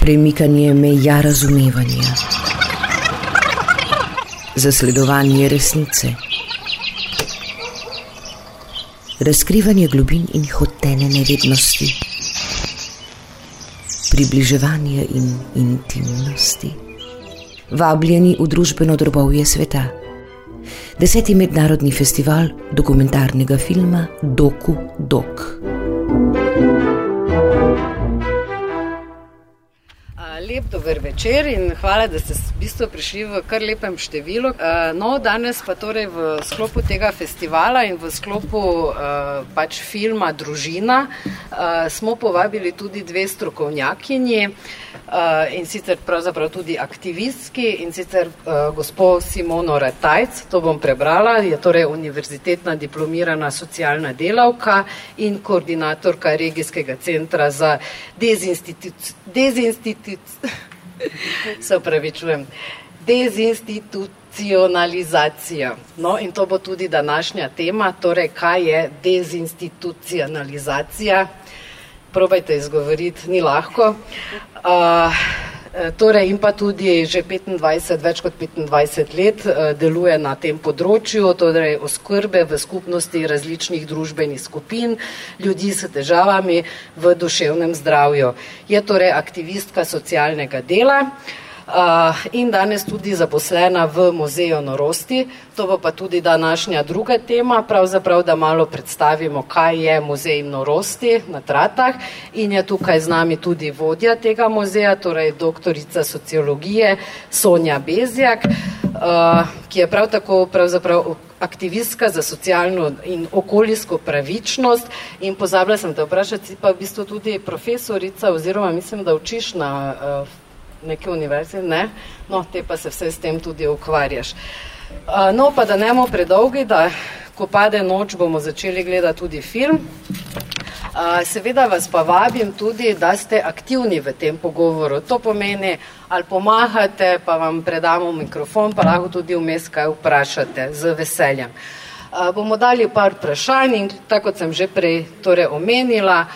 Premikanje meja razumevanja, zasledovanje resnice, razkrivanje globin in hotene nevednosti, približevanje in intimnosti, vabljeni v družbeno drobovje sveta. Deseti mednarodni festival dokumentarnega filma Doku Dok. Dober večer in hvala, da ste v bistvu prišli v kar lepem številu. No, danes pa torej v sklopu tega festivala in v sklopu pač filma Družina smo povabili tudi dve strokovnjakinji in sicer pravzaprav tudi aktivistki in sicer gospod Simono Ratajc, to bom prebrala, je torej univerzitetna diplomirana socialna delavka in koordinatorka regijskega centra za dezinstitucijo dezinstitucijo, se upravičujem, dezinstitucionalizacijo. No, in to bo tudi današnja tema, torej kaj je dezinstitucionalizacija. Probajte izgovoriti, ni lahko. Uh, torej in pa tudi že 25, več kot 25 let deluje na tem področju, torej oskrbe v skupnosti različnih družbenih skupin, ljudi s težavami v duševnem zdravju. Je torej aktivistka socialnega dela in danes tudi zaposlena v muzeju norosti. To bo pa tudi današnja druga tema, pravzaprav, da malo predstavimo, kaj je muzej norosti na Tratah. In je tukaj z nami tudi vodja tega muzeja, torej doktorica sociologije Sonja Bezjak, ki je prav tako pravzaprav aktivistka za socialno in okoljsko pravičnost. In pozabila sem te vprašati, pa v bistvu tudi profesorica oziroma mislim, da učiš na neke univerze, ne, no, te pa se vse s tem tudi ukvarjaš. No, pa da ne bomo predolgi, da ko pade noč, bomo začeli gledati tudi film. Seveda vas pa vabim tudi, da ste aktivni v tem pogovoru. To pomeni, ali pomahate, pa vam predamo mikrofon, pa lahko tudi vmes kaj vprašate z veseljem. Bomo dali par vprašanj in tako kot sem že prej torej omenila,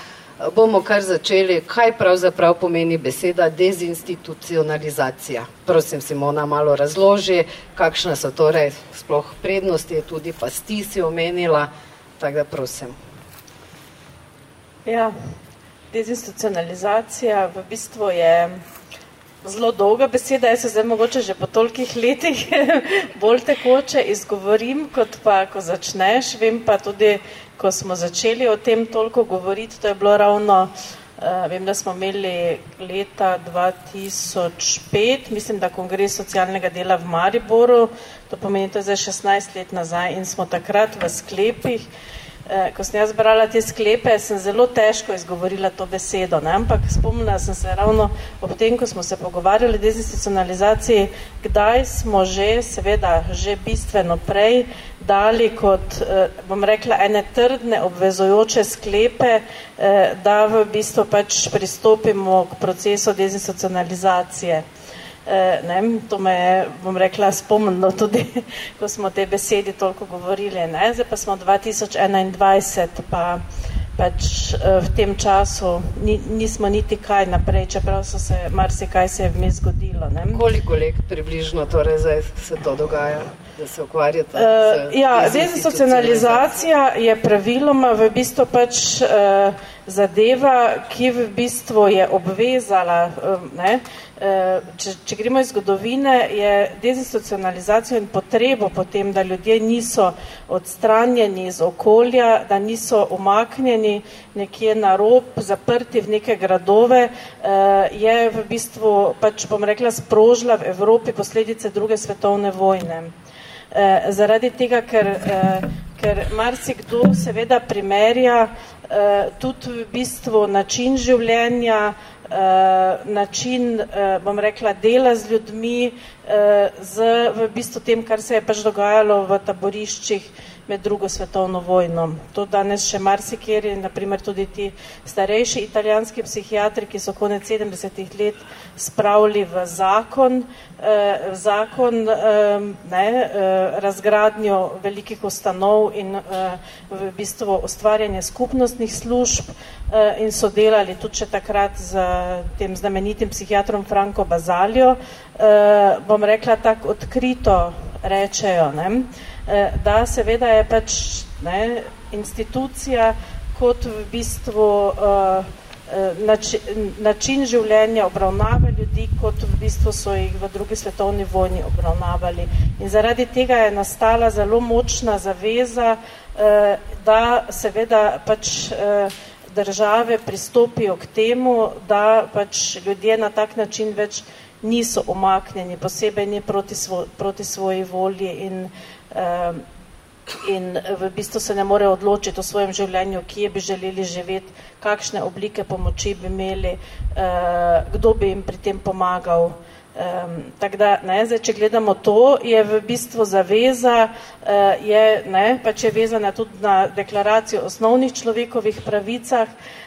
bomo kar začeli, kaj pravzaprav pomeni beseda dezinstitucionalizacija. Prosim, Simona malo razloži, kakšne so torej sploh prednosti, tudi pasti si omenila, tako da prosim. Ja, dezinstitucionalizacija v bistvu je zelo dolga beseda, jaz se zdaj mogoče že po tolikih letih bolj tekoče izgovorim, kot pa ko začneš, vem pa tudi, ko smo začeli o tem toliko govoriti, to je bilo ravno, uh, vem, da smo imeli leta 2005, mislim, da kongres socialnega dela v Mariboru, to pomeni, to je zdaj 16 let nazaj in smo takrat v sklepih, uh, Eh, ko sem jaz brala te sklepe, sem zelo težko izgovorila to besedo, ne? ampak spomnila sem se ravno ob tem, ko smo se pogovarjali o dezinstitucionalizaciji, kdaj smo že, seveda, že bistveno prej dali kot, eh, bom rekla, ene trdne obvezojoče sklepe, eh, da v bistvu pač pristopimo k procesu dezinstitucionalizacije. Eh, ne, to me je, bom rekla, spomnilo tudi, ko smo te besedi toliko govorili. Ne. Zdaj pa smo 2021, pa pač eh, v tem času ni, nismo niti kaj naprej, čeprav so se, marsikaj se je vmes zgodilo. Ne. Koliko let približno torej zdaj se to dogaja? Da se ukvarjate? Uh, ja, dezinstitucionalizacija je praviloma v bistvu pač uh, zadeva, ki v bistvu je obvezala, uh, ne, uh, če, če gremo iz zgodovine, je dezinstitucionalizacijo in potrebo potem, da ljudje niso odstranjeni iz okolja, da niso umaknjeni nekje na rob, zaprti v neke gradove, uh, je v bistvu, pač bom rekla, sprožila v Evropi posledice druge svetovne vojne. Eh, zaradi tega, ker, eh, ker marsikdo seveda primerja eh, tudi v bistvu način življenja, eh, način, eh, bom rekla, dela z ljudmi, eh, z v bistvu tem, kar se je pač dogajalo v taboriščih med drugo svetovno vojno. To danes še marsikeri, naprimer tudi ti starejši italijanski psihiatri, ki so konec 70-ih let spravili v zakon, eh, zakon eh, ne, eh, razgradnjo velikih ustanov in eh, v bistvu ustvarjanje skupnostnih služb eh, in so delali tudi še takrat z tem znamenitim psihiatrom Franco Bazaljo, eh, bom rekla tako odkrito rečejo. Ne, Eh, da seveda je pač ne, institucija kot v bistvu uh, način, način življenja obravnava ljudi, kot v bistvu so jih v drugi svetovni vojni obravnavali. In zaradi tega je nastala zelo močna zaveza, uh, da seveda pač uh, države pristopijo k temu, da pač ljudje na tak način več niso omaknjeni, posebej ne proti, svo, proti svoji volji in Ehm, in v bistvu se ne more odločiti o svojem življenju, kje bi želeli živeti, kakšne oblike pomoči bi imeli, eh, kdo bi jim pri tem pomagal. Um, tako da, ne, zdaj, če gledamo to, je v bistvu zaveza, uh, je, ne, pač je vezana tudi na deklaracijo o osnovnih človekovih pravicah, uh,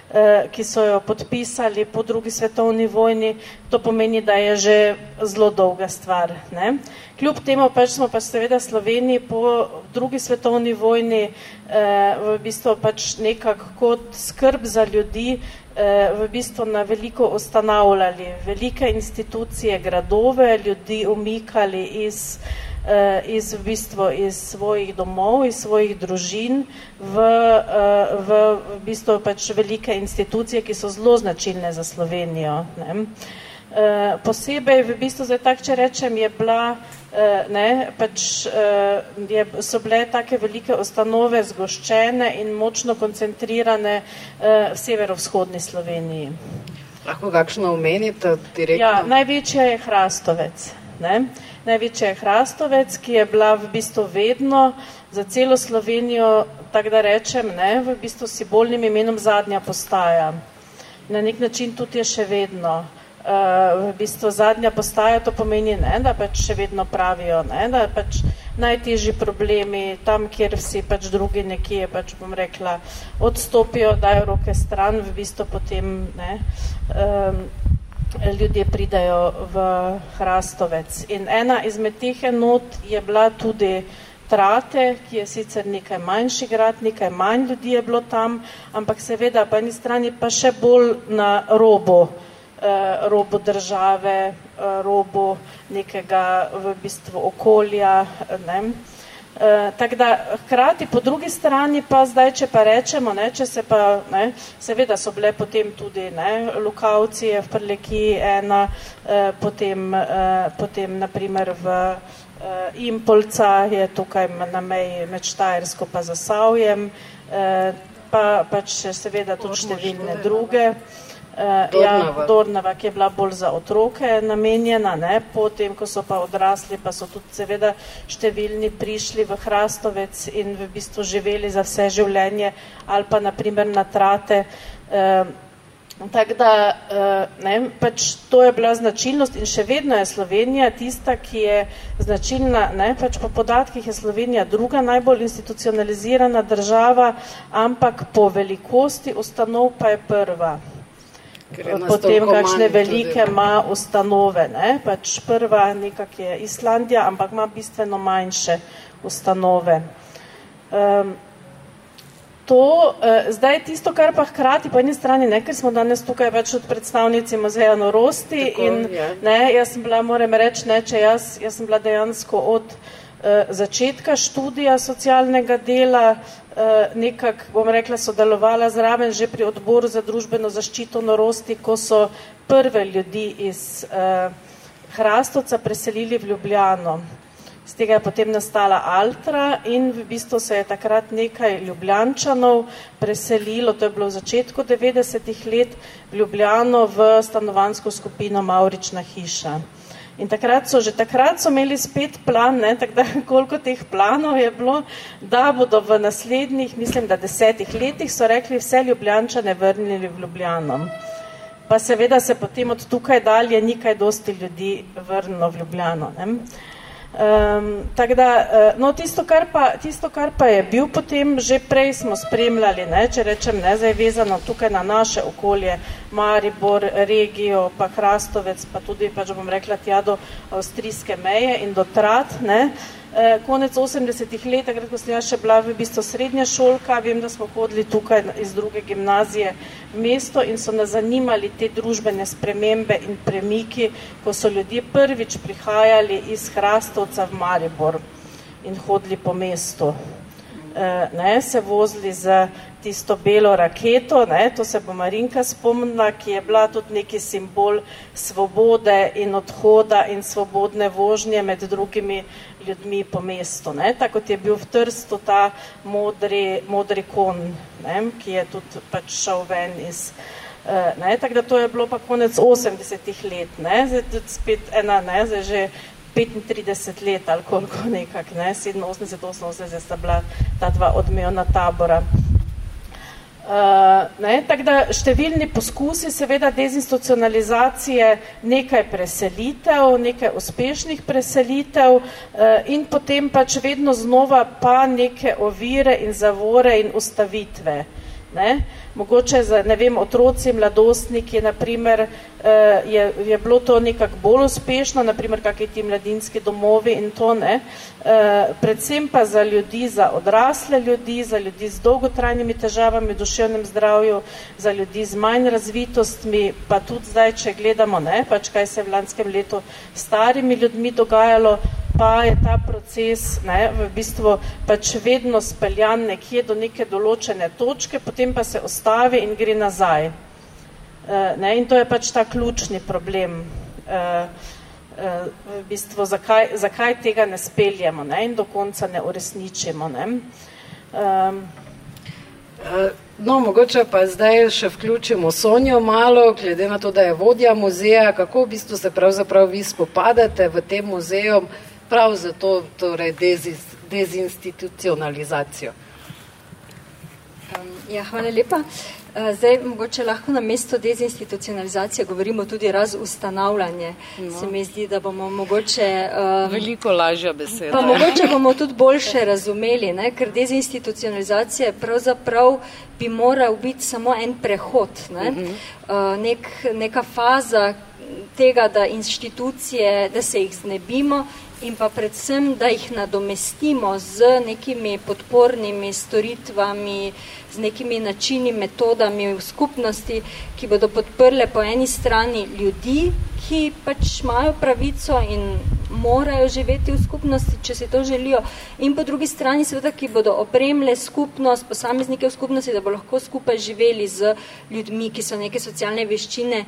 ki so jo podpisali po drugi svetovni vojni, to pomeni, da je že zelo dolga stvar. Ne. Kljub temu pač smo pa seveda Sloveniji po drugi svetovni vojni uh, v bistvu pač nekako kot skrb za ljudi, Eh, v bistvu na veliko ustanavljali, velike institucije, gradove, ljudi umikali iz, eh, iz, v bistvu, iz svojih domov, iz svojih družin v, eh, v, v bistvu pač velike institucije, ki so zelo značilne za Slovenijo. Ne. Posebej, v bistvu, zdaj tak, če rečem, je bila Eh, ne, pač je, so bile take velike ustanove zgoščene in močno koncentrirane v severovzhodni Sloveniji. Lahko kakšno omenite direktno? Ja, največja je Hrastovec. Ne? Največja je Hrastovec, ki je bila v bistvu vedno za celo Slovenijo, tako da rečem, ne, v bistvu si bolnim imenom zadnja postaja. Na nek način tudi je še vedno. Uh, v bistvu zadnja postaja to pomeni, ne, da pač še vedno pravijo, ne, da pač najtežji problemi tam, kjer vsi pač drugi nekje, pač bom rekla, odstopijo, dajo roke stran, v bistvu potem ne, um, ljudje pridajo v Hrastovec. In ena izmed teh enot je bila tudi Trate, ki je sicer nekaj manjši grad, nekaj manj ljudi je bilo tam, ampak seveda pa ni strani pa še bolj na robu Eh, robu države, eh, robu nekega v bistvu okolja. Ne. Uh, tako da, hkrati po drugi strani pa zdaj, če pa rečemo, ne, če se pa, ne, seveda so bile potem tudi ne, Lukavci v Prleki ena, uh, potem, uh, potem naprimer v uh, Impolca je tukaj na meji med Štajersko pa Zasavjem, uh, pa pač seveda tudi številne druge. Uh, Uh, ja, Dornava, ki je bila bolj za otroke namenjena, ne? potem, ko so pa odrasli, pa so tudi seveda številni prišli v Hrastovec in v bistvu živeli za vse življenje ali pa naprimer na trate. Uh, tako da, uh, ne, pač to je bila značilnost in še vedno je Slovenija tista, ki je značilna, ne, pač po podatkih je Slovenija druga najbolj institucionalizirana država, ampak po velikosti ustanov pa je prva potem kakšne velike ima ustanove. Ne? Pač prva nekak je Islandija, ampak ima bistveno manjše ustanove. Um, to, uh, zdaj tisto, kar pa hkrati po eni strani, ne, ker smo danes tukaj več od predstavnici muzeja norosti Tako, in ne, jaz sem bila, moram reči, ne, če jaz, jaz sem bila dejansko od uh, začetka študija socialnega dela Eh, nekako, bom rekla, sodelovala zraven že pri odboru za družbeno zaščito norosti, ko so prve ljudi iz uh, Hrastovca preselili v Ljubljano. Z tega je potem nastala Altra in v bistvu se je takrat nekaj Ljubljančanov preselilo, to je bilo v začetku 90-ih let, v Ljubljano v stanovansko skupino Maurična hiša. In takrat so, že takrat so imeli spet plan, ne, tako da koliko teh planov je bilo, da bodo v naslednjih, mislim, da desetih letih so rekli vse ljubljančane vrnili v Ljubljano. Pa seveda se potem od tukaj dalje nikaj dosti ljudi vrnilo v Ljubljano. Ne. Um, tako da, uh, no, tisto kar, pa, tisto, kar pa je bil potem, že prej smo spremljali, ne, če rečem, ne, zdaj vezano tukaj na naše okolje, Maribor, regijo, pa Hrastovec, pa tudi, pač bom rekla, tja do avstrijske meje in do Trat, ne, uh, Eh, konec 80-ih let, takrat, ko sem še bila v bistvu srednja šolka, vem, da smo hodili tukaj iz druge gimnazije v mesto in so nas zanimali te družbene spremembe in premiki, ko so ljudje prvič prihajali iz Hrastovca v Maribor in hodili po mestu. Eh, ne, se vozili z tisto belo raketo, ne, to se bo Marinka spomnila, ki je bila tudi neki simbol svobode in odhoda in svobodne vožnje med drugimi ljudmi po mestu. Ne, tako kot je bil v Trstu ta modri, modri kon, ne, ki je tudi pač šel ven iz uh, ne, tako da to je bilo pa konec 80-ih let, ne, zdaj tudi spet ena, ne, zdaj že 35 let ali koliko nekak, ne, 87, 88 sta bila ta dva odmevna tabora. Uh, ne, tako da številni poskusi seveda dezinstitucionalizacije, nekaj preselitev, nekaj uspešnih preselitev uh, in potem pač vedno znova pa neke ovire in zavore in ustavitve. Ne. Mogoče za, ne vem, otroci, mladostniki, naprimer, eh, je, je bilo to nekako bolj uspešno, naprimer, kakšni ti mladinski domovi in to ne. Eh, predvsem pa za ljudi, za odrasle ljudi, za ljudi z dolgotrajnimi težavami v duševnem zdravju, za ljudi z manj razvitostmi, pa tudi zdaj, če gledamo, ne, pač kaj se je v lanskem letu starimi ljudmi dogajalo, pa je ta proces ne, v bistvu pač vedno speljan nekje do neke določene točke, potem pa se ostavi in gre nazaj. Uh, ne, in to je pač ta ključni problem. Uh, uh, v bistvu, zakaj, zakaj tega ne speljamo ne, in do konca ne uresničimo. Ne. Um, No, mogoče pa zdaj še vključimo Sonjo malo, glede na to, da je vodja muzeja, kako v bistvu se pravzaprav vi spopadate v tem muzeju, prav za to torej dezinstitucionalizacijo. Um, ja, hvala lepa. Uh, zdaj, mogoče lahko na mesto dezinstitucionalizacije govorimo tudi razustanavljanje. No. Se mi zdi, da bomo mogoče... Um, Veliko lažja beseda. Pa mogoče bomo tudi boljše razumeli, ne? ker dezinstitucionalizacija pravzaprav bi moral biti samo en prehod, ne? uh -huh. uh, nek, neka faza tega, da inštitucije, da se jih znebimo in pa predvsem, da jih nadomestimo z nekimi podpornimi storitvami, z nekimi načini, metodami v skupnosti, ki bodo podprle po eni strani ljudi, ki pač imajo pravico in morajo živeti v skupnosti, če si to želijo, in po drugi strani seveda, ki bodo opremle skupnost, posameznike v skupnosti, da bo lahko skupaj živeli z ljudmi, ki so neke socialne veščine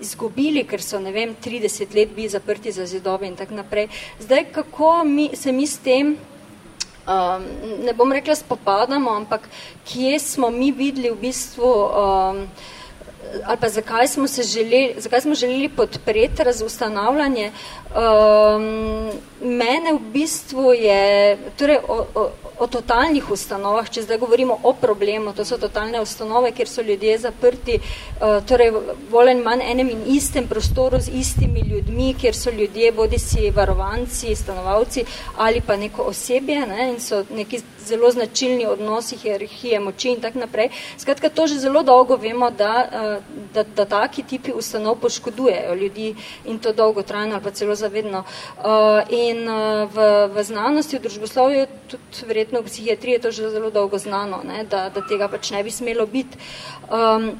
izgubili, ker so, ne vem, 30 let bili zaprti za zidove in tak naprej. Zdaj, kako mi, se mi s tem, um, ne bom rekla spopadamo, ampak kje smo mi videli v bistvu, um, ali pa zakaj smo, se želeli, zakaj smo želeli podpreti razustanavljanje, um, mene v bistvu je, torej o, o, o totalnih ustanovah, če zdaj govorimo o problemu, to so totalne ustanove, kjer so ljudje zaprti, uh, torej volen manj enem in istem prostoru z istimi ljudmi, kjer so ljudje, bodi si varovanci, stanovalci ali pa neko osebje ne, in so neki zelo značilni odnosi, hierarhije, moči in tak naprej. Skratka, to že zelo dolgo vemo, da, uh, da, da taki tipi ustanov poškodujejo ljudi in to dolgotrajno ali pa celo zavedno. Uh, in uh, v, v znanosti, v družboslovju, tudi verjetno v psihiatriji je to že zelo dolgo znano, ne, da, da tega pač ne bi smelo biti. Um,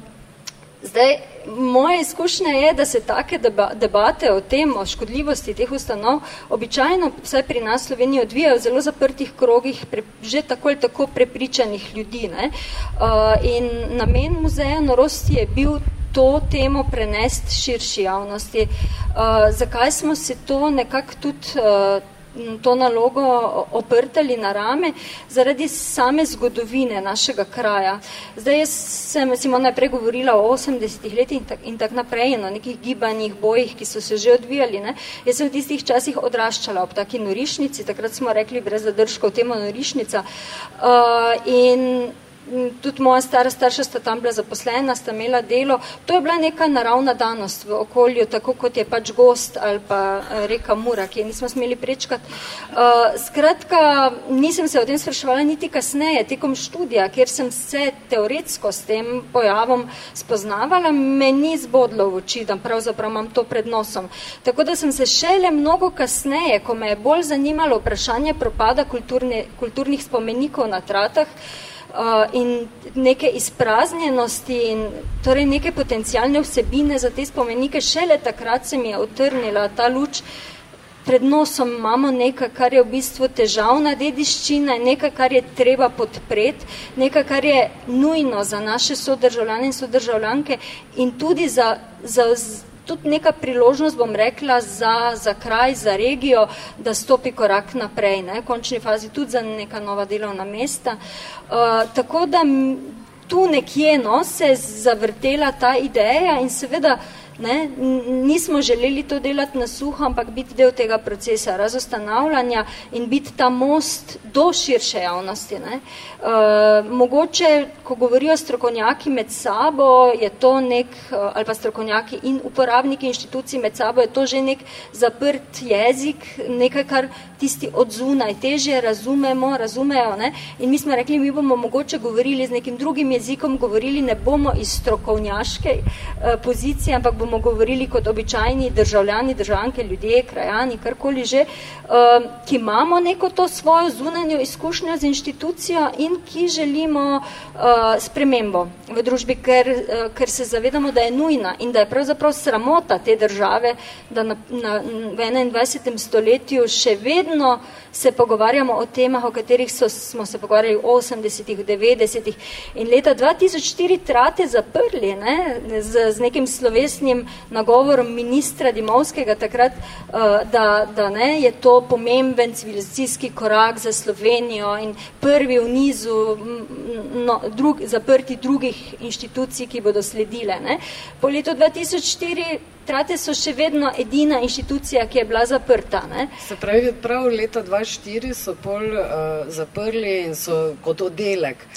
Zdaj, moja izkušnja je, da se take debate o tem, o škodljivosti teh ustanov, običajno, vsaj pri nas Sloveniji, odvijajo v zelo zaprtih krogih pre, že tako ali tako prepričanih ljudi. Ne? Uh, in namen muzeja norosti je bil to temo prenesti širši javnosti. Uh, zakaj smo se to nekako tudi uh, to nalogo oprtali na rame zaradi same zgodovine našega kraja. Zdaj jaz sem recimo najprej govorila o 80-ih letih in, tak, in tak naprej, na nekih gibanjih, bojih, ki so se že odvijali. Ne. Jaz sem v tistih časih odraščala ob taki norišnici, takrat smo rekli brez zadržkov temo norišnica. Uh, in tudi moja stara starša sta tam bila zaposlena, sta imela delo. To je bila neka naravna danost v okolju, tako kot je pač gost ali pa eh, reka Mura, ki je nismo smeli prečkati. Uh, skratka, nisem se o tem spraševala niti kasneje, tekom študija, kjer sem se teoretsko s tem pojavom spoznavala, me ni zbodlo v oči, da pravzaprav imam to pred nosom. Tako da sem se šele mnogo kasneje, ko me je bolj zanimalo vprašanje propada kulturne, kulturnih spomenikov na tratah, uh, in neke izpraznjenosti in torej neke potencijalne vsebine za te spomenike, šele takrat se mi je utrnila ta luč, pred nosom imamo nekaj, kar je v bistvu težavna dediščina, nekaj, kar je treba podpreti, nekaj, kar je nujno za naše sodržavljane in sodržavljanke in tudi za, za tudi neka priložnost, bom rekla, za, za kraj, za regijo, da stopi korak naprej, ne, v končni fazi tudi za neka nova delovna mesta. Uh, tako da tu nekje no, se je zavrtela ta ideja in seveda uh, Ne? Nismo želeli to delati na suho, ampak biti del tega procesa razostanavljanja in biti ta most do širše javnosti. Ne? Uh, mogoče, ko govorijo strokovnjaki med sabo, je to nek, uh, ali pa strokovnjaki in uporabniki inštitucij med sabo, je to že nek zaprt jezik, nekaj, kar tisti od zunaj težje razumemo, razumejo. Ne? In mi smo rekli, mi bomo mogoče govorili z nekim drugim jezikom, govorili ne bomo iz strokovnjaške uh, pozicije, ampak bomo govorili kot običajni državljani, državljanke, ljudje, krajani, karkoli že, uh, ki imamo neko to svojo zunanjo izkušnjo z inštitucijo in ki želimo uh, spremembo v družbi, ker, uh, ker se zavedamo, da je nujna in da je pravzaprav sramota te države, da na, na, v 21. stoletju še vedno se pogovarjamo o temah, o katerih so, smo se pogovarjali v 80-ih, 90-ih in leta 2004 trate zaprli ne, z, z nekim slovesnim nagovorom ministra Dimovskega takrat, uh, da, da ne, je to pomemben civilizacijski korak za Slovenijo in prvi v nizu no, drug, zaprti drugih inštitucij, ki bodo sledile. Ne. Po letu 2004 Trate so še vedno edina inštitucija, ki je bila zaprta. Ne? Se pravi, prav leta 2004 so pol uh, zaprli in so kot oddelek.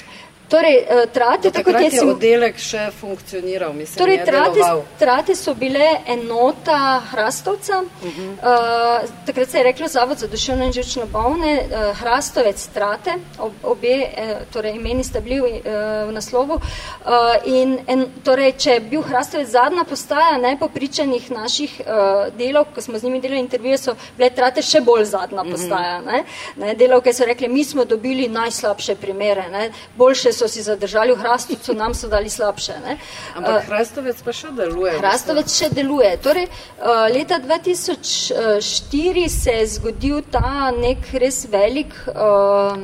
Torej, uh, trate, tako je sem... oddelek še funkcioniral, mislim, torej, trate, trate so bile enota Hrastovca, uh -huh. uh, takrat se je reklo Zavod za duševno in živčno bolne, uh, Hrastovec trate, ob, obe, uh, torej imeni sta bili uh, v naslovu, uh, in en, torej, če je bil Hrastovec zadnja postaja, ne, po pričanjih naših uh, delov, ko smo z njimi delali intervjuje, so bile trate še bolj zadnja uh -huh. postaja. Ne, ne, delovke so rekli, mi smo dobili najslabše primere, ne, boljše so si zadržali v Hrastovcu, nam so dali slabše. Ne. Ampak uh, Hrastovec pa še deluje. Hrastovec še deluje. Torej, uh, leta 2004 se je zgodil ta nek res velik uh,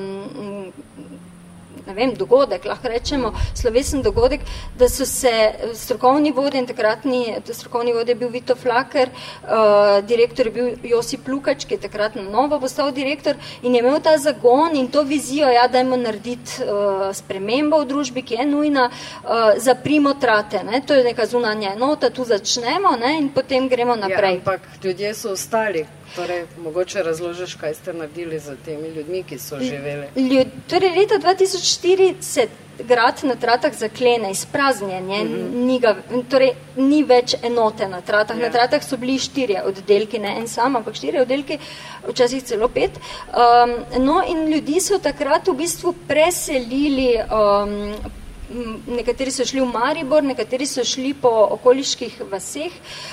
ne vem, dogodek, lahko rečemo, slovesen dogodek, da so se strokovni vodje in takratni strokovni vodje je bil Vito Flaker, uh, direktor je bil Josip Lukač, ki je takrat na novo postal direktor in je imel ta zagon in to vizijo, ja, dajmo narediti uh, spremembo v družbi, ki je nujna uh, za primotrate. Ne? To je neka zunanja enota, tu začnemo ne? in potem gremo ja, naprej. Ja, ampak ljudje so ostali. Torej, mogoče razložiš, kaj ste naredili za temi ljudmi, ki so živeli. Ljud, torej, leta 2004 se grad na tratah zaklene, izpraznjenje, mm -hmm. ni, ga, torej, ni več enote na tratah. Ja. Na tratah so bili štirje oddelki, ne en sam, ampak štirje oddelki, včasih celo pet. Um, no, in ljudi so takrat v bistvu preselili um, Nekateri so šli v Maribor, nekateri so šli po okoliških vaseh.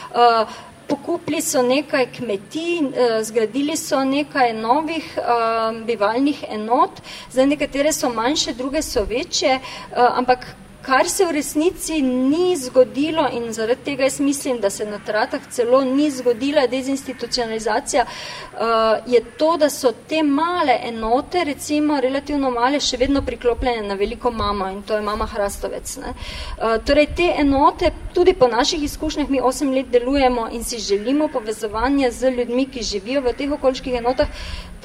Uh, pokupili so nekaj kmetij, eh, zgradili so nekaj novih eh, bivalnih enot, zdaj nekatere so manjše, druge so večje, eh, ampak kar se v resnici ni zgodilo in zaradi tega jaz mislim, da se na tratah celo ni zgodila dezinstitucionalizacija, uh, je to, da so te male enote, recimo relativno male, še vedno priklopljene na veliko mamo in to je mama Hrastovec. Ne? Uh, torej te enote, tudi po naših izkušnjah, mi osem let delujemo in si želimo povezovanje z ljudmi, ki živijo v teh okoliških enotah,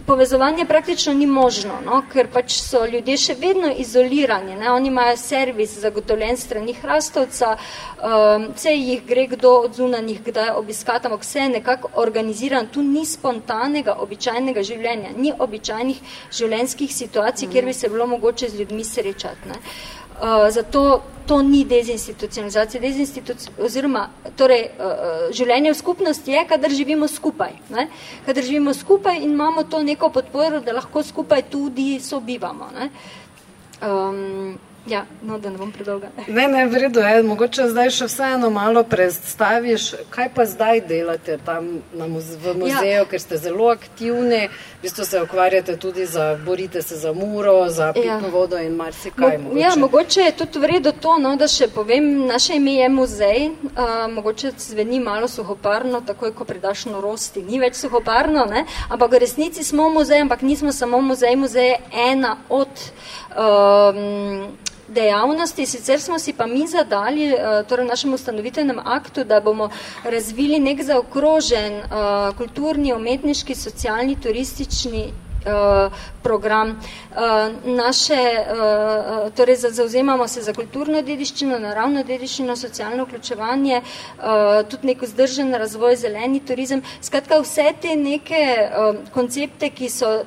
povezovanje praktično ni možno, no? ker pač so ljudje še vedno izolirani. Ne? Oni imajo servis zagotovljen strani hrastovca, um, vse jih gre kdo od zunanjih kdaj obiskati, ampak vse je nekako organiziran. Tu ni spontanega, običajnega življenja, ni običajnih življenjskih situacij, kjer bi se bilo mogoče z ljudmi srečati. Ne? Uh, zato to ni dezinstitucionalizacija. Dezinstituci oziroma, torej, uh, življenje v skupnosti je, kadar živimo skupaj. Ne? Kadar živimo skupaj in imamo to neko podporo, da lahko skupaj tudi sobivamo. Ne? Um, Ja, no, da ne bom predolga. Ne, ne, vredo je. Mogoče zdaj še vseeno malo predstaviš, kaj pa zdaj delate tam na muz v muzeju, ja. ker ste zelo aktivni, v bistvu se ukvarjate tudi za, borite se za muro, za ja. pitno ja. vodo in marsikaj. Mo mogoče. Ja, mogoče je tudi vredo to, no, da še povem, naše ime je muzej, uh, mogoče zveni malo suhoparno, takoj, ko predaš norosti, ni več suhoparno, ne? ampak v resnici smo muzej, ampak nismo samo muzej, muzej je ena od um, dejavnosti, sicer smo si pa mi zadali, eh, torej v našem ustanovitelnem aktu, da bomo razvili nek zaokrožen eh, kulturni, umetniški, socialni, turistični eh, program. Naše, torej zauzemamo se za kulturno dediščino, naravno dediščino, socialno vključevanje, tudi nek vzdržen razvoj, zeleni turizem. Skratka, vse te neke koncepte, ki so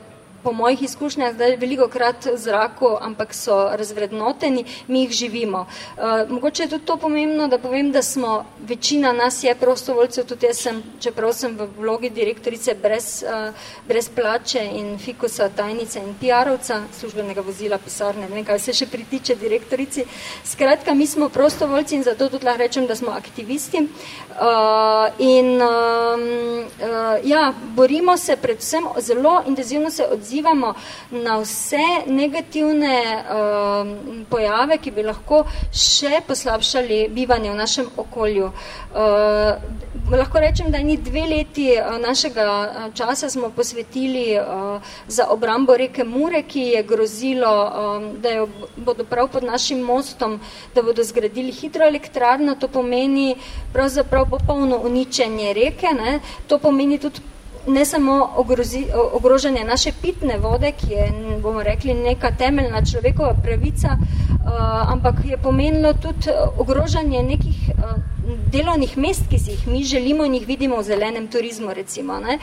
po mojih izkušnjah zdaj veliko krat zraku, ampak so razvrednoteni, mi jih živimo. Uh, mogoče je tudi to pomembno, da povem, da smo, večina nas je prostovoljcev, tudi jaz sem, čeprav sem v vlogi direktorice brez, uh, brez plače in fikusa, tajnice in PR-ovca, službenega vozila, pisarne, ne vem, kaj se še pritiče direktorici. Skratka, mi smo prostovoljci in zato tudi lahko rečem, da smo aktivisti. Uh, in um, uh, ja, borimo se predvsem, zelo intenzivno se odzivamo odzivamo na vse negativne uh, pojave, ki bi lahko še poslabšali bivanje v našem okolju. Uh, lahko rečem, da ni dve leti uh, našega uh, časa smo posvetili uh, za obrambo reke Mure, ki je grozilo, um, da jo bodo prav pod našim mostom, da bodo zgradili hidroelektrarno, to pomeni pravzaprav popolno uničenje reke, ne? to pomeni tudi ne samo ogrozi, ogrožanje naše pitne vode, ki je, bomo rekli, neka temeljna človekova pravica, uh, ampak je pomenilo tudi ogrožanje nekih uh, delovnih mest, ki si jih mi želimo in jih vidimo v zelenem turizmu, recimo. Ne?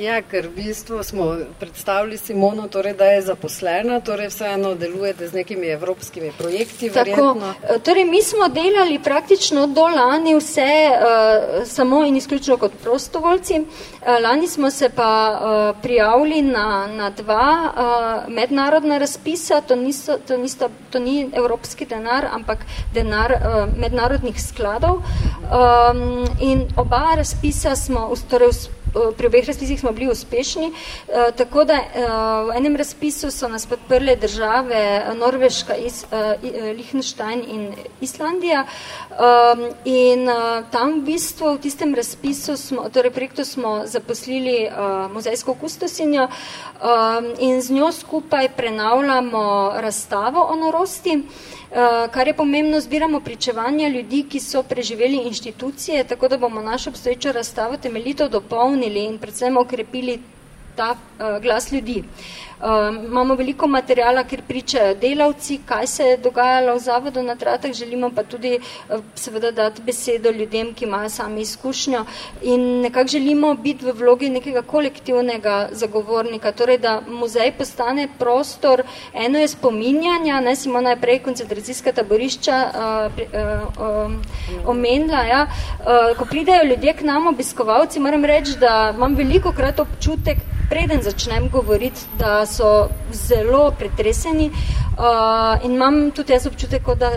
Ja, ker v bistvu smo predstavili Simono, torej, da je zaposlena, torej vseeno delujete z nekimi evropskimi projekti. Tako, e, torej, mi smo delali praktično do lani vse uh, samo in izključno kot prostovoljci. Uh, lani smo se pa uh, prijavili na, na dva uh, mednarodna razpisa, to, niso, to, nisto, to ni evropski denar, ampak denar uh, mednarodnih skladov. Um, in oba razpisa smo torej, pri obeh razpisih smo bili uspešni, eh, tako da eh, v enem razpisu so nas podprle države eh, Norveška, Liechtenstein in Islandija in tam v bistvu v tistem razpisu smo, torej projektu smo zaposlili muzejsko kustosinjo in z njo skupaj prenavljamo razstavo o norosti, Eh, kar je pomembno, zbiramo pričevanja ljudi, ki so preživeli inštitucije, tako da bomo našo obstoječo razstavo temeljito dopolnili in predvsem okrepili ta uh, glas ljudi. Uh, Um, imamo veliko materijala, kjer pričajo delavci, kaj se je dogajalo v zavodu na tratah, želimo pa tudi uh, seveda dati besedo ljudem, ki imajo sami izkušnjo. In nekako želimo biti v vlogi nekega kolektivnega zagovornika, torej da muzej postane prostor, eno je spominjanja, ne, Simona je prej koncentracijska taborišča uh, uh, um, omenila, ja, uh, ko pridejo ljudje k nam, obiskovalci, moram reči, da imam veliko krat občutek, preden začnem govoriti, da so zelo pretreseni uh, in imam tudi jaz občutek, da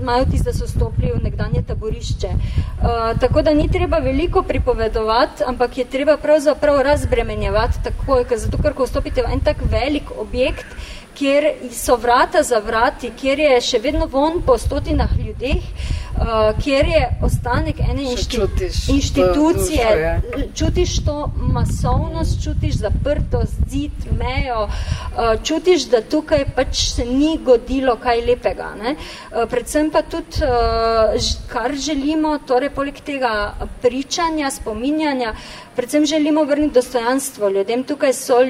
imajo tist, da so stopili v nekdanje taborišče. Uh, tako da ni treba veliko pripovedovati, ampak je treba pravzaprav razbremenjevati tako, ker zato, ker ko vstopite v en tak velik objekt, kjer so vrata za vrati, kjer je še vedno von po stotinah ljudeh, uh, kjer je ostanek ene inšti čutiš inštitucije, to dušo, ja. čutiš to masovnost, čutiš zaprtost, zid, mejo, uh, čutiš, da tukaj pač se ni godilo kaj lepega. Ne? Uh, predvsem pa tudi, uh, kar želimo, torej poleg tega pričanja, spominjanja, predvsem želimo vrniti dostojanstvo ljudem. Tukaj so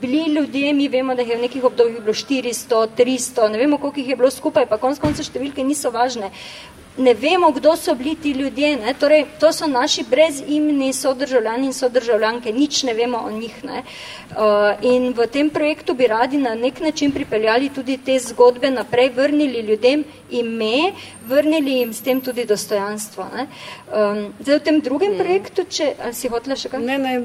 bili ljudje, mi vemo, da je v nekih obdobjih bilo 400, 300, ne vemo, koliko jih je bilo skupaj, pa konc konca številke niso važne. Ne vemo, kdo so bili ti ljudje, ne? torej to so naši brezimni sodržavljani in sodržavljanke, nič ne vemo o njih. Ne? Uh, in v tem projektu bi radi na nek način pripeljali tudi te zgodbe naprej, vrnili ljudem ime, vrnili jim s tem tudi dostojanstvo. Ne? Um, zdaj v tem drugem projektu, če, si hotela še kaj? Ne, ne,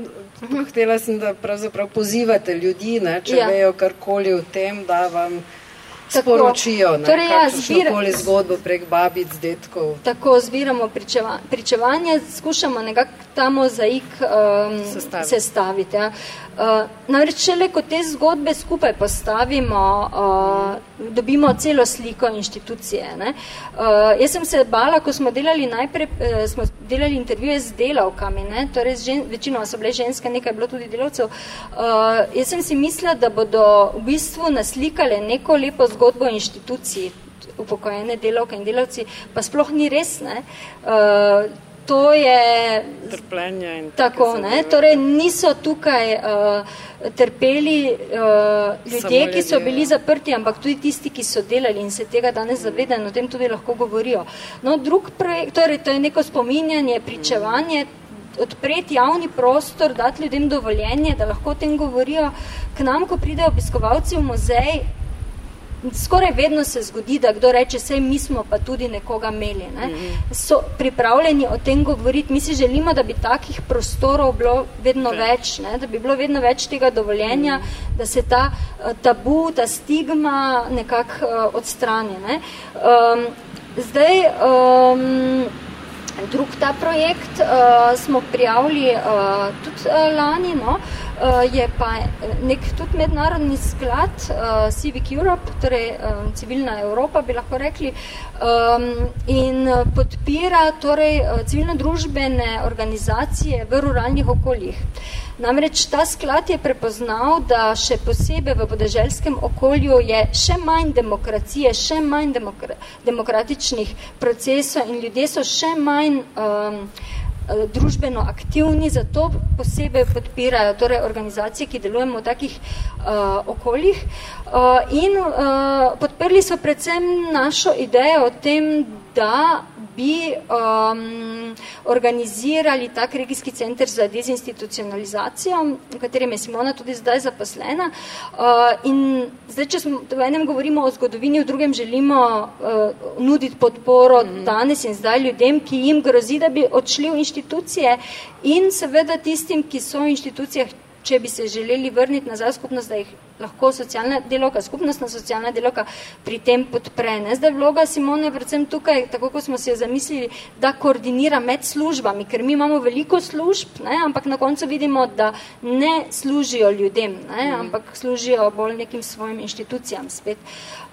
htela sem, da pravzaprav pozivate ljudi, ne, če ja. vejo karkoli o tem, da vam Tako. sporočijo, ne, Torej, ja, kakršno zbira- koli zgodbo prek babic, detkov. Tako zbiramo pričeva, pričevanje, skušamo nekako ta mozaik um, Sestaviti. sestaviti. Ja. Uh, namreč šele, ko te zgodbe skupaj postavimo, uh, dobimo celo sliko inštitucije. Ne. Uh, jaz sem se bala, ko smo delali najprej, uh, smo delali intervjuje z delavkami, ne, torej žen, večinoma so bile ženske, nekaj je bilo tudi delavcev, uh, jaz sem si mislila, da bodo v bistvu naslikale neko lepo zgodbo inštitucij, upokojene delavke in delavci, pa sploh ni res. Ne? Uh, to je Trpljenje in tako, ne? torej niso tukaj uh, trpeli uh, ljudje, ki so bili ja. zaprti, ampak tudi tisti, ki so delali in se tega danes zavedajo in o tem tudi lahko govorijo. No, drug projekt, torej to je neko spominjanje, pričevanje, odpreti javni prostor, dati ljudem dovoljenje, da lahko o tem govorijo. K nam, ko pridejo obiskovalci v muzej, skoraj vedno se zgodi, da kdo reče, sej mi smo pa tudi nekoga imeli. Ne? So pripravljeni o tem govoriti. Mi si želimo, da bi takih prostorov bilo vedno več, ne? da bi bilo vedno več tega dovoljenja, da se ta eh, tabu, ta stigma nekako uh, odstrani. Ne? Um, zdaj, um, Drug ta projekt uh, smo prijavili uh, tudi uh, lani, no, uh, je pa nek tudi mednarodni sklad uh, Civic Europe, torej um, civilna Evropa bi lahko rekli, um, in uh, podpira torej, uh, civilno-družbene organizacije v ruralnih okoljih. Namreč ta sklad je prepoznal, da še posebej v podeželskem okolju je še manj demokracije, še manj demokra demokratičnih procesov in ljudje so še manj um, eh, družbeno aktivni, zato posebej podpirajo torej organizacije, ki delujemo v takih uh, okoljih. Uh, in uh, podprli so predvsem našo idejo o tem, da bi um, organizirali tak regijski center za dezinstitucionalizacijo, v katerem je Simona tudi zdaj zaposlena. Uh, in zdaj, če smo, v enem govorimo o zgodovini, v drugem želimo uh, nuditi podporo mm -hmm. danes in zdaj ljudem, ki jim grozi, da bi odšli v inštitucije in seveda tistim, ki so v inštitucijah, če bi se želeli vrniti nazaj v skupnost, da jih lahko socialna delovka, skupnostna socialna delovka pri tem podpre. Ne? Zdaj vloga Simone je predvsem tukaj, tako kot smo si jo zamislili, da koordinira med službami, ker mi imamo veliko služb, ne? ampak na koncu vidimo, da ne služijo ljudem, ne? ampak služijo bolj nekim svojim inštitucijam spet.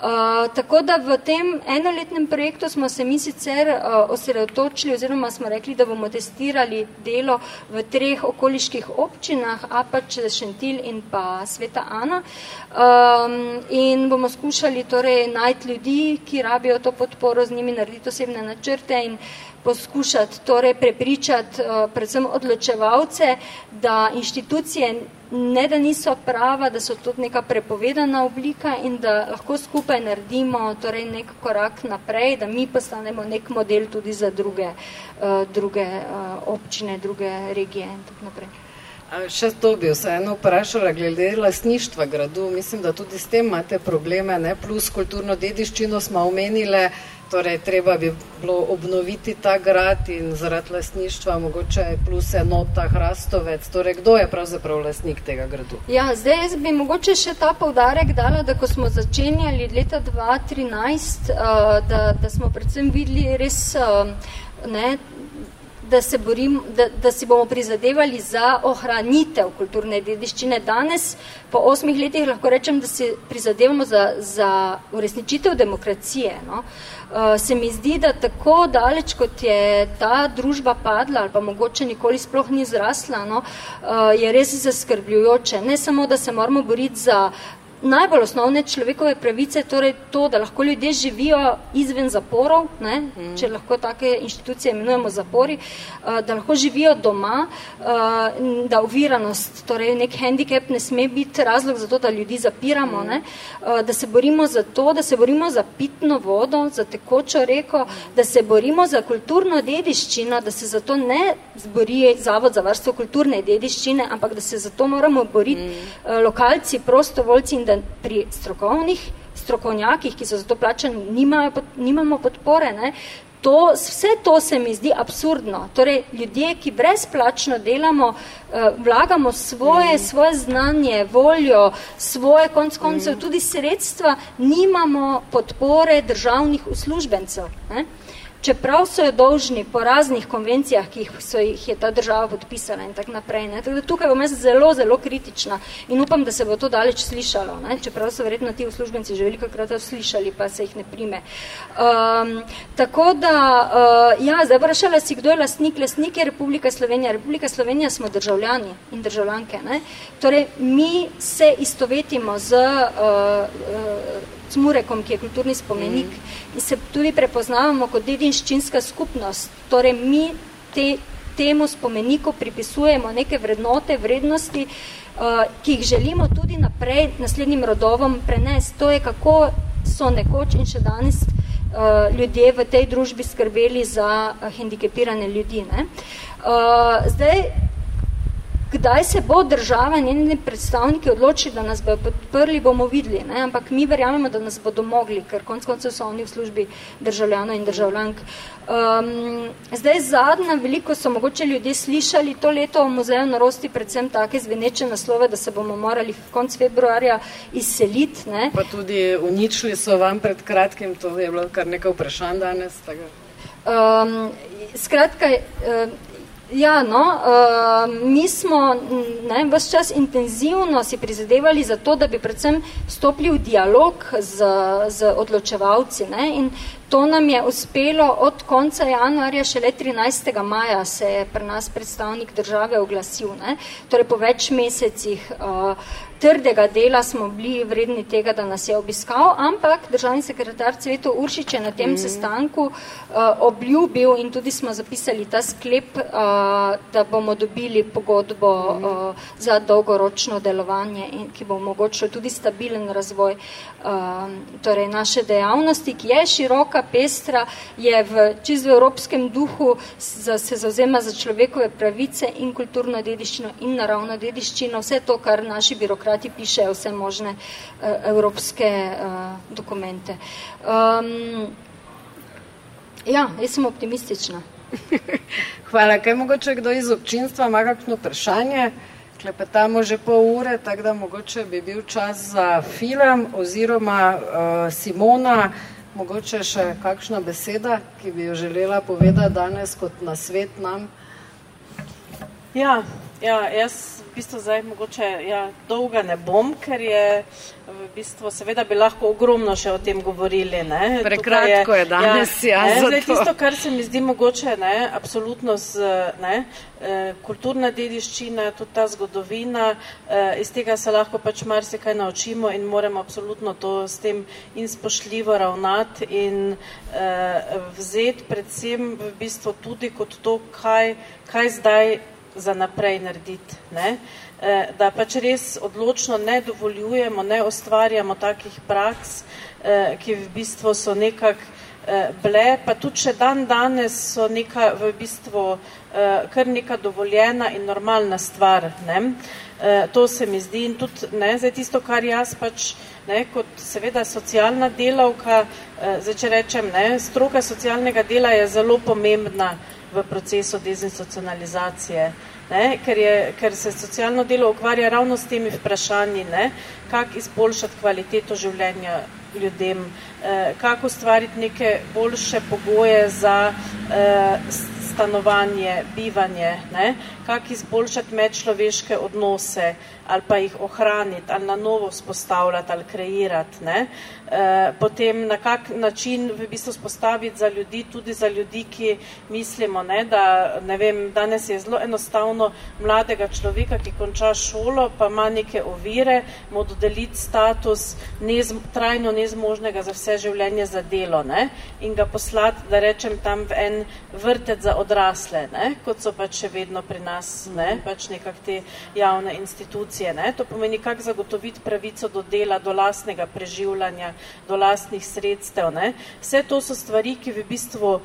Uh, tako da v tem enoletnem projektu smo se mi sicer uh, osredotočili oziroma smo rekli, da bomo testirali delo v treh okoliških občinah, Apač, Šentil in pa Sveta Ana. Um, in bomo skušali torej najti ljudi, ki rabijo to podporo, z njimi narediti osebne načrte in poskušati torej prepričati uh, predvsem odločevalce, da inštitucije ne da niso prava, da so tudi neka prepovedana oblika in da lahko skupaj naredimo torej nek korak naprej, da mi postanemo nek model tudi za druge, uh, druge uh, občine, druge regije in tako naprej. Še to bi vseeno vprašala glede lastništva gradu. Mislim, da tudi s tem imate probleme, ne? plus kulturno dediščino smo omenile, torej treba bi bilo obnoviti ta grad in zaradi lastništva mogoče plus enota Hrastovec. Torej, kdo je pravzaprav lastnik tega gradu? Ja, zdaj jaz bi mogoče še ta povdarek dala, da ko smo začenjali leta 2013, uh, da, da smo predvsem videli res uh, ne, da, se borim, da, da si bomo prizadevali za ohranitev kulturne dediščine. Danes, po osmih letih, lahko rečem, da si prizadevamo za, za uresničitev demokracije. No? Uh, se mi zdi, da tako daleč, kot je ta družba padla, ali pa mogoče nikoli sploh ni zrasla, no, uh, je res zaskrbljujoče. Ne samo, da se moramo boriti za najbolj osnovne človekove pravice, torej to, da lahko ljudje živijo izven zaporov, ne, mm. če lahko take inštitucije imenujemo zapori, uh, da lahko živijo doma, uh, da oviranost, torej nek handicap ne sme biti razlog za to, da ljudi zapiramo, mm. ne, uh, da se borimo za to, da se borimo za pitno vodo, za tekočo reko, da se borimo za kulturno dediščino, da se za to ne zbori Zavod za varstvo kulturne dediščine, ampak da se za to moramo boriti mm. lokalci, prostovoljci in da pri strokovnih strokovnjakih, ki so za to plačani, nimajo, nimamo podpore. Ne? To, vse to se mi zdi absurdno. Torej, ljudje, ki brezplačno delamo, eh, vlagamo svoje, mm. svoje znanje, voljo, svoje konc koncev, mm. tudi sredstva, nimamo podpore državnih uslužbencev. Ne? Čeprav so jo dolžni po raznih konvencijah, ki so jih je ta država podpisala in tak naprej. Ne. Tako da tukaj bom jaz zelo, zelo kritična in upam, da se bo to daleč slišalo, ne. čeprav so verjetno ti uslužbenci že veliko krat slišali, pa se jih ne prime. Um, tako da, uh, ja, zdaj vprašala si, kdo je lastnik? Lastnik je Republika Slovenija. Republika Slovenija smo državljani in državljanke. Ne. Torej, mi se istovetimo z uh, uh, Cmurekom, ki je kulturni spomenik, mm. in se tudi prepoznavamo kot dedinščinska skupnost. Torej, mi te, temu spomeniku pripisujemo neke vrednote, vrednosti, uh, ki jih želimo tudi naprej naslednjim rodovom prenesti. To je, kako so nekoč in še danes uh, ljudje v tej družbi skrbeli za uh, hendikepirane ljudi. Ne? Uh, zdaj, kdaj se bo država in njeni predstavniki odločili, da nas bodo podprli, bomo videli. Ne? Ampak mi verjamemo, da nas bodo mogli, ker konc koncev so oni v službi državljanov in državljank. Um, zdaj zadnja, veliko so mogoče ljudje slišali to leto v muzeju narosti, predvsem take zveneče naslove, da se bomo morali konc februarja izseliti. Ne? Pa tudi uničili so vam pred kratkim, to je bilo kar nekaj vprašanj danes. Tako. Um, skratka, uh, Ja, no, uh, mi smo ne, vse čas intenzivno si prizadevali za to, da bi predvsem stopili v dialog z, z odločevalci ne, in to nam je uspelo od konca januarja, šele 13. maja se je pri nas predstavnik države oglasil, ne, torej po več mesecih uh, trdega dela smo bili vredni tega, da nas je obiskal, ampak državni sekretar Cveto Uršič je na tem mm. sestanku uh, obljubil in tudi smo zapisali ta sklep, uh, da bomo dobili pogodbo mm. uh, za dolgoročno delovanje, in, ki bo omogočilo tudi stabilen razvoj uh, torej naše dejavnosti, ki je široka, pestra, je v čist v evropskem duhu, za, se zauzema za človekove pravice in kulturno dediščino in naravno dediščino, vse to, kar naši birokrati hkrati pišejo vse možne uh, evropske uh, dokumente. Um, ja, jaz sem optimistična. Hvala. Kaj mogoče kdo iz občinstva ima kakšno vprašanje? Klepetamo že pol ure, tako da mogoče bi bil čas za film oziroma uh, Simona, mogoče še kakšna beseda, ki bi jo želela povedati danes kot na svet nam. Ja, ja jaz v bistvu zdaj mogoče ja, dolga ne bom, ker je v bistvu seveda bi lahko ogromno še o tem govorili. Ne. Prekratko je, je danes, ja. ja ne, zdaj, tisto, kar se mi zdi mogoče, ne, absolutno z ne, eh, kulturna dediščina, tudi ta zgodovina, eh, iz tega se lahko pač marsikaj naučimo in moramo absolutno to s tem in spoštljivo ravnati in eh, vzeti predvsem v bistvu tudi kot to, kaj, kaj zdaj za naprej narediti. Ne? E, da pač res odločno ne dovoljujemo, ne ustvarjamo takih praks, e, ki v bistvu so nekak e, ble, pa tudi še dan danes so neka v bistvu kar neka dovoljena in normalna stvar. Ne? To se mi zdi in tudi ne, zdaj tisto, kar jaz pač ne, kot seveda socialna delavka, zdaj če rečem, ne, stroka socialnega dela je zelo pomembna v procesu dezinstitucionalizacije, ne, ker, je, ker se socialno delo ukvarja ravno s temi vprašanji, ne, kako izboljšati kvaliteto življenja ljudem, eh, kako ustvariti neke boljše pogoje za eh, stanovanje, bivanje, ne? kako izboljšati medčloveške odnose ali pa jih ohraniti ali na novo vzpostavljati ali kreirati. Ne? E, potem na kak način v bistvu spostaviti za ljudi, tudi za ljudi, ki mislimo, ne, da ne vem, danes je zelo enostavno mladega človeka, ki konča šolo, pa ima neke ovire, mu dodeliti status nez, trajno nezmožnega za vse življenje za delo ne? in ga poslati, da rečem, tam v en vrtec za odrasle, ne? kot so pač še vedno pri nas, ne? pač nekak te javne institucije. Ne? To pomeni, kako zagotoviti pravico do dela, do lastnega preživljanja, do lastnih sredstev. Ne? Vse to so stvari, ki v bistvu uh,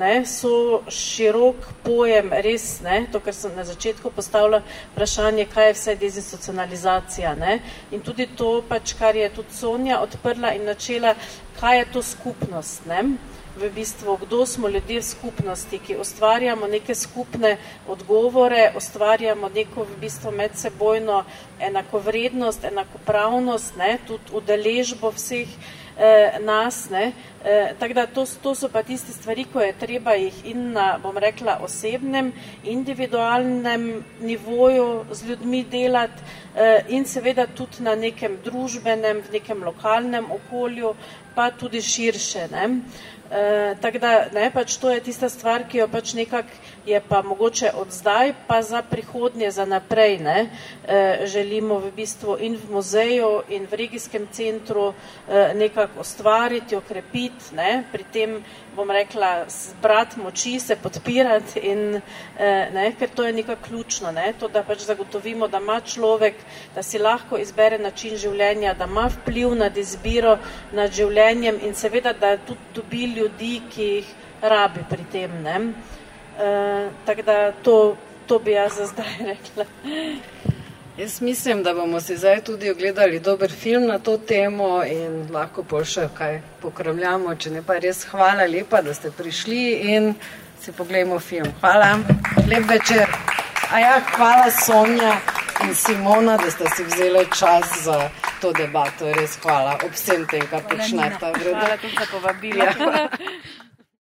ne, so širok pojem, res, ne? to, kar sem na začetku postavila vprašanje, kaj je vse dezinstitucionalizacija. Ne? In tudi to, pač, kar je tudi Sonja odprla in načela, kaj je to skupnost. Ne? V bistvu, kdo smo ljudje v skupnosti, ki ustvarjamo neke skupne odgovore, ustvarjamo neko v bistvu medsebojno enakovrednost, enakopravnost, ne, tudi udeležbo vseh eh, nas. Ne, eh, tako da to, to so pa tiste stvari, ko je treba jih in na, bom rekla, osebnem, individualnem nivoju z ljudmi delati eh, in seveda tudi na nekem družbenem, v nekem lokalnem okolju, pa tudi širše. Ne. Eh, Eh, tako da, ne, pač to je tista stvar, ki jo pač nekak je pa mogoče od zdaj, pa za prihodnje, za naprej, ne, e, želimo v bistvu in v muzeju in v regijskem centru e, nekako ustvariti, okrepiti, ne, pri tem bom rekla, zbrat moči, se podpirati in, eh, ne, ker to je nekaj ključno, ne, to, da pač zagotovimo, da ima človek, da si lahko izbere način življenja, da ima vpliv nad izbiro, nad življenjem in seveda, da tudi dobi ljudi, ki jih rabi pri tem, ne. E, tako da to, to bi jaz za zdaj rekla. Jaz mislim, da bomo si zdaj tudi ogledali dober film na to temo in lahko pol še kaj pokramljamo, če ne pa res hvala lepa, da ste prišli in si pogledamo film. Hvala, lep večer. A ja, hvala Sonja in Simona, da ste si vzeli čas za to debato. Res hvala ob vsem tem, kar počnete. Hvala tudi za povabilo.